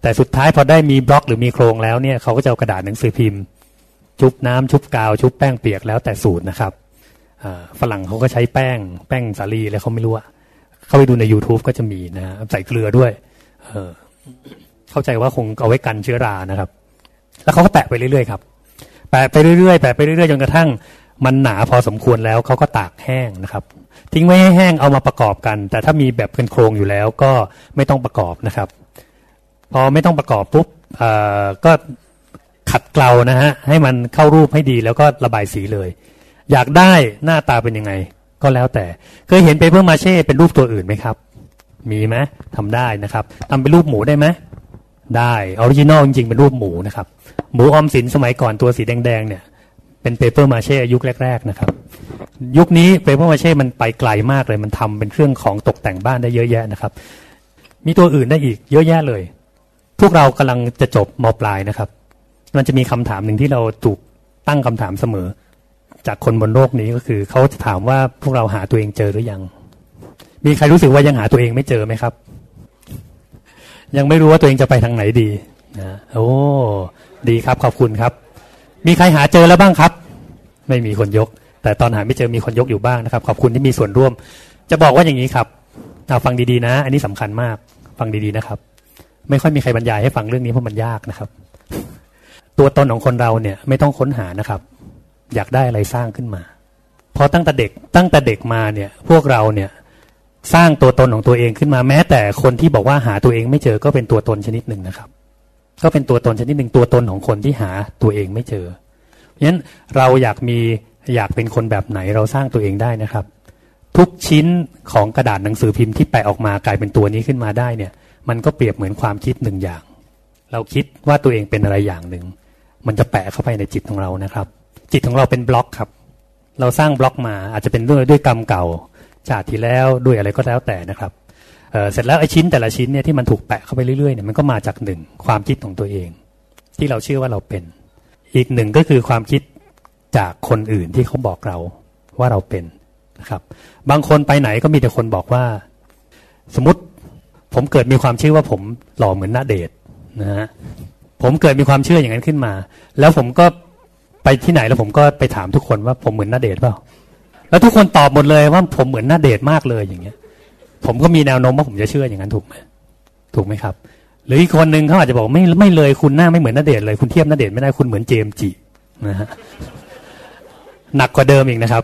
A: แต่สุดท้ายพอได้มีบล็อกหรือมีโครงแล้วเนี่ยเขาก็จะเอากระดาษหนังสือพิมพ์ ชุบน้ำชุบกาวชุบแป้งเปียกแล้วแต่สูตรนะครับฝรั่งเขาก็ใช้แป้งแป้งสาลีอะไรเขาไม่รู้อะเข้าไปดูใน YouTube ก็จะมีนะใส่เกลือด้วยเออเข้าใจว่าคงเอาไว้กันเชื้อรานะครับ แล้วเขาก็แปะไปเรื่อยๆครับแปะไปเรื่อยๆแปะไปเรื่อยๆจนกระทั่งมันหนาพอสมควรแล้วเขาก็ตากแห้งนะครับ ทิ้งไว้ให้แห้งเอามาประกอบกัน แต่ถ้ามีแบบเป็นโครงอยู่แล้วก็ไม่ต้องประกอบนะครับ พอไม่ต้องประกอบปุ๊บก็ขัดเกลานะฮะให้มันเข้ารูปให้ดีแล้วก็ระบายสีเลย อยากได้หน้าตาเป็นยังไง ก็แล้วแต่เคยเห็นเปเปอร์มาเช่เป็นรูปตัวอื่นไหมครับ มีไหมทำได้นะครับทำเป็นรูปหมูได้ไหมได้ original จริงๆเป็นรูปหมูนะครับ หมูออมสินสมัยก่อนตัวสีแดงๆเนี่ย เป็นเปเปอร์มาเช่ยุคแรก ๆนะครับ ยุคนี้เปเปอร์มาเช่มันไปไกลมากเลย มันทำเป็นเครื่องของตกแต่งบ้านได้เยอะแยะนะครับ มีตัวอื่นได้อีกเยอะแยะเลย พวกเรากำลังจะจบมปลายนะครับ มันจะมีคำถามหนึ่งที่เราถูกตั้งคำถามเสมอ จากคนบนโลกนี้ก็คือเขาจะถามว่าพวกเราหาตัวเองเจอหรือยัง มีใครรู้สึกว่ายังหาตัวเองไม่เจอไหมครับ ยังไม่รู้ว่าตัวเองจะไปทางไหนดีนะโอ้ดีครับขอบคุณครับ มีใครหาเจอแล้วบ้างครับ ไม่มีคนยก แต่ตอนหาไม่เจอมีคนยกอยู่บ้างนะครับ ขอบคุณที่มีส่วนร่วม จะบอกว่าอย่างนี้ครับเอาฟังดีๆนะ อันนี้สำคัญมาก ฟังดีๆนะครับ ไม่ค่อยมีใครบรรยายให้ฟังเรื่องนี้เพราะมันยากนะครับ ตัวตนของคนเราเนี่ยไม่ต้องค้นหานะครับ อยากได้อะไรสร้างขึ้นมาพราะตั้งแต่เด็กตั้งแต่เด็กมาเนี่ย พวกเราเนี่ยสร้างตัวตนของตัวเองขึ้นมาแม้แต่คนที่บอกว่าหาตัวเองไม่เจอก็เป็นตัวตนชนิดหนึ่งนะครับ ก็เป็นตัวตนชนิดหนึ่งตัวตนของคนที่หาตัวเองไม่เจอเพราะฉะนั้นเราอยากมีอยากเป็นคนแบบไหนเราสร้างตัวเองได้นะครับ ทุกชิ้นของกระดาษหนังสือพิมพ์ที่แปะออกมากลายเป็นตัวนี้ขึ้นมาได้เนี่ย มันก็เปรียบเหมือนความคิดหนึ่งอย่าง เราคิดว่าตัวเองเป็นอะไรอย่างหนึ่งมันจะแปะเข้าไปในจิตของเรานะครับ จิตของเราเป็นบล็อกครับ เราสร้างบล็อกมาอาจจะเป็นด้วยด้วยกรรมเก่าชาติที่แล้วด้วยอะไรก็แล้วแต่นะครับ เเสร็จแล้วไอ้ชิ้นแต่ละชิ้นเนี่ยที่มันถูกแปะเข้าไปเรื่อยๆเนี่ยมันก็มาจากหนึ่งความคิดของตัวเอง ที่เราเชื่อว่าเราเป็น อีกหนึ่งก็คือความคิดจากคนอื่นที่เขาบอกเราว่าเราเป็นนะครับ บางคนไปไหนก็มีแต่คนบอกว่า สมมติผมเกิดมีความเชื่อว่าผมหล่อเหมือนหน้าเดชนะฮะผมเกิดมีความเชื่ออย่างนั้นขึ้นมา แล้วผมก็ไปที่ไหนแล้วผมก็ไปถามทุกคนว่าผมเหมือนหน้าเดชเปล่าแล้วทุกคนตอบหมดเลยว่าผมเหมือนหน้าเดชมากเลยอย่างเงี้ย ผมก็มีแนวโน้มว่าผมจะเชื่ออย่างนั้นถูกไหมถูกไหมครับ หรืออีกคนหนึ่งเขาอาจจะบอกไม่ไม่เลยคุณหน้าไม่เหมือนนาเดชเลย คุณเทียบนาเดชไม่ได้คุณเหมือนเจมจีนะฮะหนักกว่าเดิมอีกนะครับ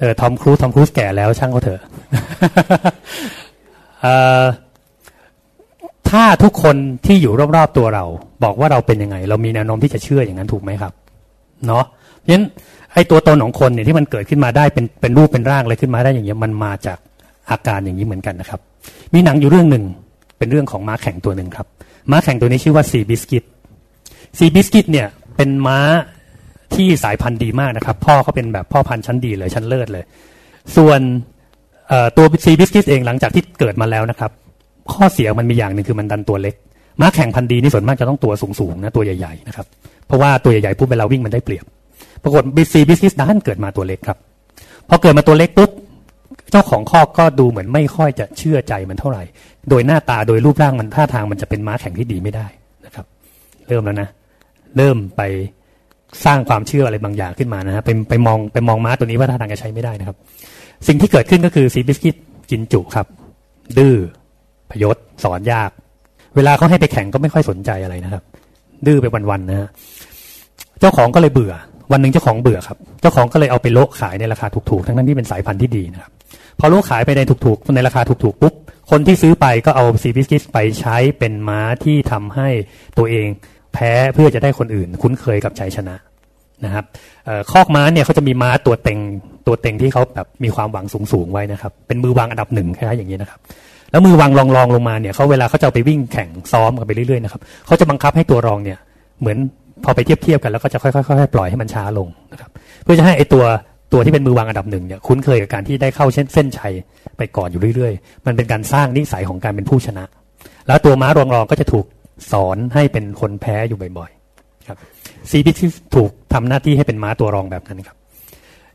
A: เออทอมครูซทอมครูซแก่แล้วช่างเขาเถอะถ้าทุกคนที่อยู่รอบๆตัวเรา บอกว่าเราเป็นยังไง เรามีแนวโน้มที่จะเชื่ออย่างนั้นถูกไหมครับ เนาะเพราะฉะนั้นไอ้ตัวตนของคนเนี่ยที่มันเกิดขึ้นมาได้เป็นเป็นรูปเป็นร่างอะไรขึ้นมาได้อย่างเงี้ยมันมาจาก อาการอย่างนี้เหมือนกันนะครับ มีหนังอยู่เรื่องหนึ่งเป็นเรื่องของม้าแข่งตัวหนึ่งครับ ม้าแข่งตัวนี้ชื่อว่าซีบิสกิตซีบิสกิตเนี่ยเป็นม้าที่สายพันธุ์ดีมากนะครับ พ่อเขาเป็นแบบพ่อพันธุ์ชั้นดีเลยชั้นเลิศเลย ส่วนตัวซีบิสกิตเองหลังจากที่เกิดมาแล้วนะครับ ข้อเสียมันมีอย่างหนึ่งคือมันดันตัวเล็ก ม้าแข่งพันธุ์ดีนี่ส่วนมากจะต้องตัวสูงๆนะตัวใหญ่ๆนะครับเพราะว่าตัวใหญ่ๆปุ๊บเวลาวิ่งมันได้เปรียบ ปรากฏว่าซีบิสกิตดันเกิดมาตัวเล็กครับพอเกิดมาตัวเล็กปุ๊บ เจ้าของคอกก็ดูเหมือนไม่ค่อยจะเชื่อใจมันเท่าไหร่ โดยหน้าตาโดยรูปร่างมันท่าทางมันจะเป็นม้าแข่งที่ดีไม่ได้นะครับ เริ่มแล้วนะ เริ่มไปสร้างความเชื่ออะไรบางอย่างขึ้นมานะฮะไปไปมองไปมองม้าตัวนี้ว่าท่าทางจะใช้ไม่ได้นะครับ สิ่งที่เกิดขึ้นก็คือซีบิสกิตกินจุครับ ดื้อพยศสอนยาก เวลาเขาให้ไปแข่งก็ไม่ค่อยสนใจอะไรนะครับ ดื้อไปวันๆนะฮะเจ้าของก็เลยเบื่อ วันหนึ่งเจ้าของเบื่อครับ เจ้าของก็เลยเอาไปโละขายในราคาถูกๆ ทั้งนั้นที่เป็นสายพันธุ์ที่ดีนะครับ พอถูกขายไปในถูกๆ ในราคาถูกๆปุ๊บคนที่ซื้อไปก็เอาซีบิสกิตไปใช้เป็นม้าที่ทำให้ตัวเองแพ้เพื่อจะได้คนอื่น คุ้นเคยกับชัยชนะนะครับคอกม้าเนี่ยเขาจะมีม้าตัวเต็งตัวเต็งที่เขาแบบมีความหวังสูงๆไว้นะครับ เป็นมือวางอันดับหนึ่งคล้ายๆอย่างนี้นะครับ แล้วมือวางรองรองลงมาเนี่ยเขาเวลาเขาจะไปวิ่งแข่งซ้อมกันไปเรื่อยๆนะครับเขาจะบังคับให้ตัวรองเนี่ยเหมือนพอไปเทียบเทียบกันแล้วก็จะค่อยๆปล่อยให้มันช้าลงนะครับ เพื่อจะให้ไอตัว ตัวที่เป็นมือวางอันดับหนึ่งเนี่ยคุ้นเคยกับการที่ได้เข้าเส้นเส้นชัยไปก่อนอยู่เรื่อยๆ มันเป็นการสร้างนิสัยของการเป็นผู้ชนะ แล้วตัวม้ารองรองก็จะถูกสอนให้เป็นคนแพ้อยู่บ่อยๆครับซีพิที่ถูกทำหน้าที่ให้เป็นม้าตัวรองแบบนั้นครับ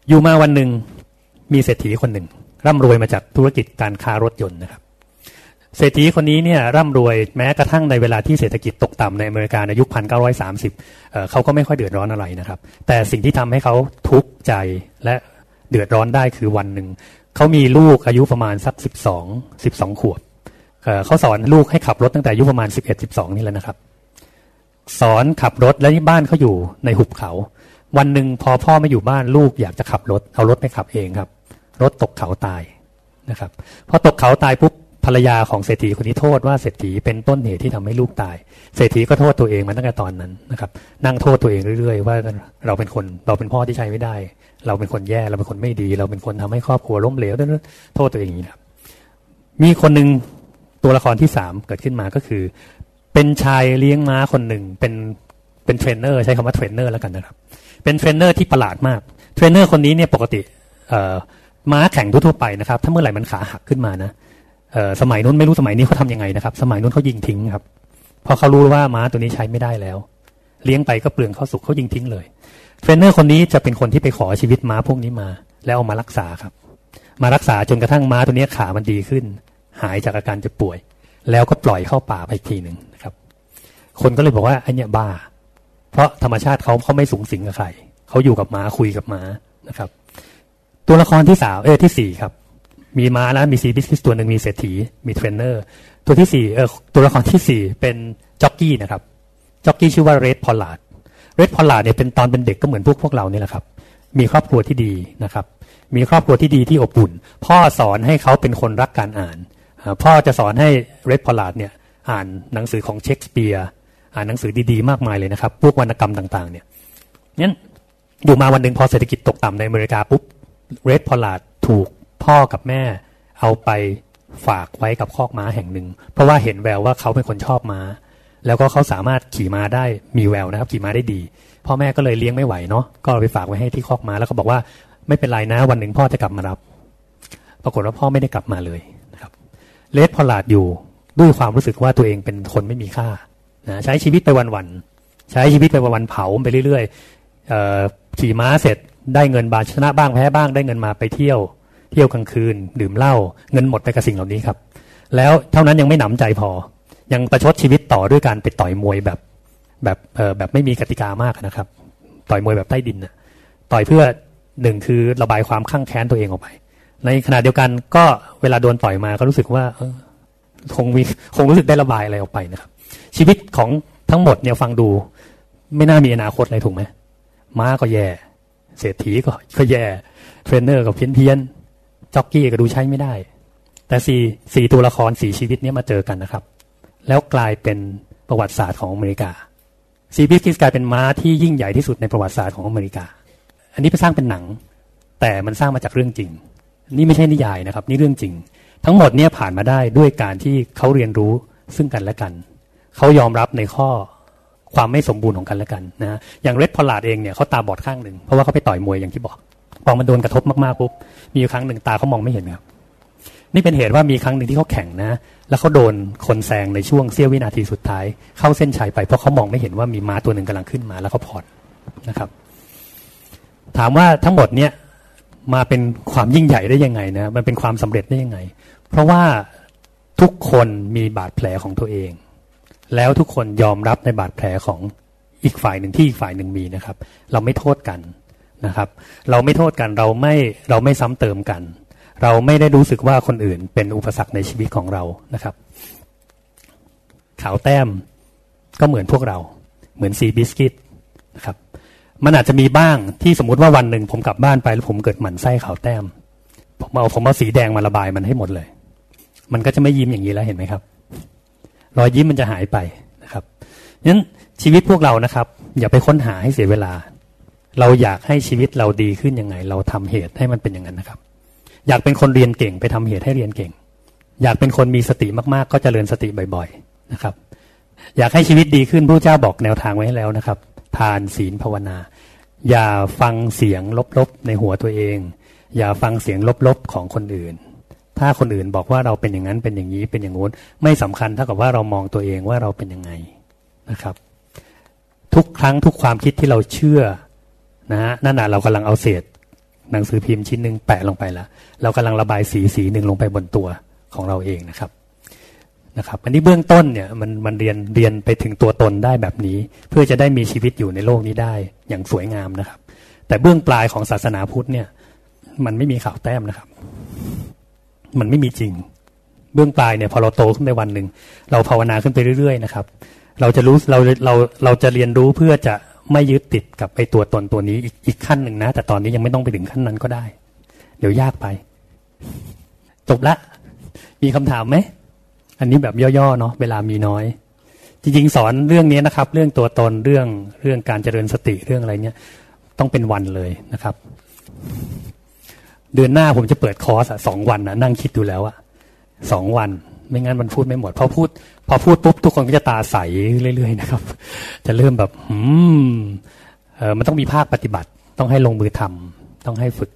A: อยู่มาวันหนึ่งมีเศรษฐีคนหนึ่งร่ำรวยมาจากธุรกิจการค้ารถยนต์นะครับ เศรษฐีคนนี้เนี่ยร่ำรวยแม้กระทั่งในเวลาที่เศรษฐกิจตกต่ำในอเมริกาในยุคพันเก้าร้อยสามสิบเขาก็ไม่ค่อยเดือดร้อนอะไรนะครับ แต่สิ่งที่ทำให้เขาทุกข์ใจและเดือดร้อนได้คือวันหนึ่งเขามีลูกอายุประมาณสักสิบสองสิบสองขวบเขาสอนลูกให้ขับรถตั้งแต่อายุประมาณสิบเอ็ดสิบสองนี่แหละนะครับ สอนขับรถและที่บ้านเขาอยู่ในหุบเขา วันหนึ่งพอพ่อไม่อยู่บ้านลูกอยากจะขับรถเอารถไปขับเองครับ รถตกเขาตายนะครับพอตกเขาตายปุ๊บ ภรรยาของเศรษฐีคนนี้โทษว่าเศรษฐีเป็นต้นเหตุที่ทำให้ลูกตาย เศรษฐีก็โทษตัวเองมาตั้งแต่ตอนนั้นนะครับ นั่งโทษตัวเองเรื่อยๆ ว่าเราเป็นคนเราเป็นพ่อที่ใช้ไม่ได้ เราเป็นคนแย่เราเป็นคนไม่ดี เราเป็นคนทำให้ครอบครัวล้มเหลวนั่นโทษตัวเองอย่างนี้ครับมีคนหนึ่งตัวละครที่สามเกิดขึ้นมาก็คือ เป็นชายเลี้ยงม้าคนหนึ่งเป็นเป็นเทรนเนอร์ใช้คำว่าเทรนเนอร์แล้วกันนะครับ เป็นเทรนเนอร์ที่ประหลาดมากเทรนเนอร์คนนี้เนี่ยปกติม้าแข่งทั่วไปนะครับ ถ้าเมื่อไหร่มันขาหักขึ้นมานะ สมัยนู้นไม่รู้สมัยนี้เขาทำยังไงนะครับ สมัยนู้นเขายิงทิ้งครับพอเขารู้ว่าม้าตัวนี้ใช้ไม่ได้แล้ว เลี้ยงไปก็เปลืองข้าวสุกเขายิงทิ้งเลยเทรนเนอร์คนนี้จะเป็นคนที่ไปขอชีวิตม้าพวกนี้มา แล้วเอามารักษาครับ มารักษาจนกระทั่งม้าตัวนี้ขามันดีขึ้น หายจากอาการเจ็บป่วย แล้วก็ปล่อยเข้าป่าไปทีหนึ่งนะครับ คนก็เลยบอกว่าไอ้นี่บ้า เพราะธรรมชาติเขาเขาไม่สุงสิงกับใครเขาอยู่กับม้าคุยกับม้านะครับ ตัวละครที่สามเออที่สี่ครับ มีม้าแล้วมีซีบิสกิตตัวหนึ่งมีเศรษฐีมีเทรนเนอร์ ตัวที่สี่เออตัวละครที่สี่เป็นจ็อกกี้นะครับจ็อกกี้ชื่อว่าเรดพอลลาร์ดเรดพอลลาร์ดเนี่ยเป็นตอนเป็นเด็กก็เหมือนพวกพวกเรานี่แหละครับ มีครอบครัวที่ดีนะครับ มีครอบครัวที่ดีที่อบอุ่น พ่อสอนให้เขาเป็นคนรักการอ่าน พ่อจะสอนให้เรดพอลลาร์ดเนี่ยอ่านหนังสือของเชคสเปียร์อ่านหนังสือดีๆมากมายเลยนะครับ พวกวรรณกรรมต่างๆ เนี่ยนั้นอยู่มาวันหนึ่งพอเศรษฐกิจตกต่ำในอเมริกาปุ๊บเรดพอลลาร์ดถูก พ่อกับแม่เอาไปฝากไว้กับคอกม้าแห่งหนึ่ง เพราะว่าเห็นแววว่าเขาเป็นคนชอบม้า แล้วก็เขาสามารถขี่ม้าได้มีแววนะครับ ขี่ม้าได้ดี พ่อแม่ก็เลยเลี้ยงไม่ไหวเนาะก็ไปฝากไว้ให้ที่คอกม้าแล้วก็บอกว่าไม่เป็นไรนะวันหนึ่งพ่อจะกลับมารับ ปรากฏว่าพ่อไม่ได้กลับมาเลยนะครับเลดพอลาดอยู่ด้วยความรู้สึกว่าตัวเองเป็นคนไม่มีค่านะใช้ชีวิตไปวันๆใช้ชีวิตไปวันๆเผาไปเรื่อยๆขี่ม้าเสร็จได้เงินบาชนะบ้างแพ้บ้างได้เงินมาไปเที่ยว เที่ยวกลางคืน ดื่มเหล้าเงินหมดไปกับสิ่งเหล่านี้ครับ แล้วเท่านั้นยังไม่หนำใจพอ ยังประชดชีวิตต่อด้วยการไปต่อยมวยแบบแบบเออแบบไม่มีกติกามากนะครับ ต่อยมวยแบบใต้ดินนะต่อยเพื่อหนึ่งคือระบายความข้างแค้นตัวเองออกไป ในขณะเดียวกันก็เวลาโดนต่อยมาก็รู้สึกว่าคงมีคงรู้สึกได้ระบายอะไรออกไปนะครับ ชีวิตของทั้งหมดเนี่ยฟังดู ไม่น่ามีอนาคตเลยถูกไหมม้าก็แย่ เศรษฐีก็ก็แย่เทรนเนอร์ก็เพี้ยนเพี้ยน จ็อกกี้ก็ดูใช้ไม่ได้ แต่สี่สี่ตัวละครสี่ชีวิตนี้มาเจอกันนะครับ แล้วกลายเป็นประวัติศาสตร์ของอเมริกาซีบิสกิตกลายเป็นม้าที่ยิ่งใหญ่ที่สุดในประวัติศาสตร์ของอเมริกา อันนี้ไปสร้างเป็นหนัง แต่มันสร้างมาจากเรื่องจริง นี่ไม่ใช่นิยายนะครับ นี่เรื่องจริง ทั้งหมดเนี่ยผ่านมาได้ด้วยการที่เขาเรียนรู้ซึ่งกันและกัน เขายอมรับในข้อความไม่สมบูรณ์ของกันและกันนะ อย่างเรดพอลลาดเองเนี่ยเขาตาบอดข้างหนึ่งเพราะว่าเขาไปต่อยมวยอย่างที่บอก พอมันโดนกระทบมากๆปุ๊บมีครั้งหนึ่งตาเขามองไม่เห็นครับนี่เป็นเหตุว่ามีครั้งหนึ่งที่เขาแข่งนะ แล้วเขาโดนคนแซงในช่วงเสี้ยววินาทีสุดท้าย เข้าเส้นชัยไปเพราะเขามองไม่เห็นว่ามีม้าตัวหนึ่งกำลังขึ้นมา แล้วเขาผ่อนนะครับ ถามว่าทั้งหมดเนี่ยมาเป็นความยิ่งใหญ่ได้ยังไงนะมันเป็นความสำเร็จได้ยังไง เพราะว่าทุกคนมีบาดแผลของตัวเอง แล้วทุกคนยอมรับในบาดแผลของอีกฝ่ายหนึ่งที่อีกฝ่ายหนึ่งมีนะครับ เราไม่โทษกัน นะครับ เราไม่โทษกันเราไม่เราไม่ซ้ำเติมกัน เราไม่ได้รู้สึกว่าคนอื่นเป็นอุปสรรคในชีวิตของเรานะครับ ขาวแต้มก็เหมือนพวกเรา เหมือนซีบิสกิตนะครับมันอาจจะมีบ้างที่สมมติว่าวันหนึ่งผมกลับบ้านไปแล้วผมเกิดหมันไส้ขาวแต้ม ผมเอาผมเอาสีแดงมาระบายมันให้หมดเลย มันก็จะไม่ยิ้มอย่างนี้แล้วเห็นไหมครับ รอยยิ้มมันจะหายไปนะครับนั้นชีวิตพวกเรานะครับ อย่าไปค้นหาให้เสียเวลา เราอยากให้ชีวิตเราดีขึ้นยังไง เราทำเหตุให้มันเป็นอย่างนั้นนะครับ อยากเป็นคนเรียนเก่งไปทำเหตุให้เรียนเก่ง อยากเป็นคนมีสติมากๆ ก็เจริญสติบ่อยๆนะครับ อยากให้ชีวิตดีขึ้นพระเจ้าบอกแนวทางไว้ให้แล้วนะครับ ทานศีลภาวนา อย่าฟังเสียงลบๆในหัวตัวเอง อย่าฟังเสียงลบๆของคนอื่น ถ้าคนอื่นบอกว่าเราเป็นอย่างนั้นเป็นอย่างนี้เป็นอย่างงู้นไม่สำคัญเท่ากับว่าเรามองตัวเองว่าเราเป็นยังไงนะครับ ทุกครั้งทุกความคิดที่เราเชื่อ นะฮะนั่นน่ะเรากำลังเอาเศษ หนังสือพิมพ์ชิ้นหนึ่งแปะลงไปแล้วเรากำลังระบายสีสีหนึ่งลงไปบนตัวของเราเองนะครับนะครับอันนี้เบื้องต้นเนี่ยมันมันเรียนเรียนไปถึงตัวตนได้แบบนี้ เพื่อจะได้มีชีวิตอยู่ในโลกนี้ได้อย่างสวยงามนะครับ แต่เบื้องปลายของศาสนาพุทธเนี่ย มันไม่มีข่าวแต้มนะครับ มันไม่มีจริง เบื้องปลายเนี่ยพอเราโตขึ้นไปวันหนึ่งเราภาวนาขึ้นไปเรื่อยๆนะครับ เราจะรู้เราเราเราจะเรียนรู้เพื่อจะ ไม่ยึดติดกับไอตัวตนตัวนี้อีกอีกขั้นหนึ่งนะ แต่ตอนนี้ยังไม่ต้องไปถึงขั้นนั้นก็ได้ เดี๋ยวยากไป จบละ มีคำถามไหม อันนี้แบบย่อๆเนาะเวลามีน้อย จริงๆ สอนเรื่องนี้นะครับ เรื่องตัวตนเรื่องเรื่องการเจริญสติเรื่องอะไรเนี้ยต้องเป็นวันเลยนะครับ เดือนหน้าผมจะเปิดคอร์สสองวันนะนั่งคิดดูแล้วอะสองวัน ไม่งั้นมันพูดไม่หมดพอพูด พอพูดปุ๊บทุกคนก็จะตาใสเรื่อยๆนะครับ จะเริ่มแบบอืมเออมันต้องมีภาคปฏิบัติ ต้องให้ลงมือทำต้องให้ฝึก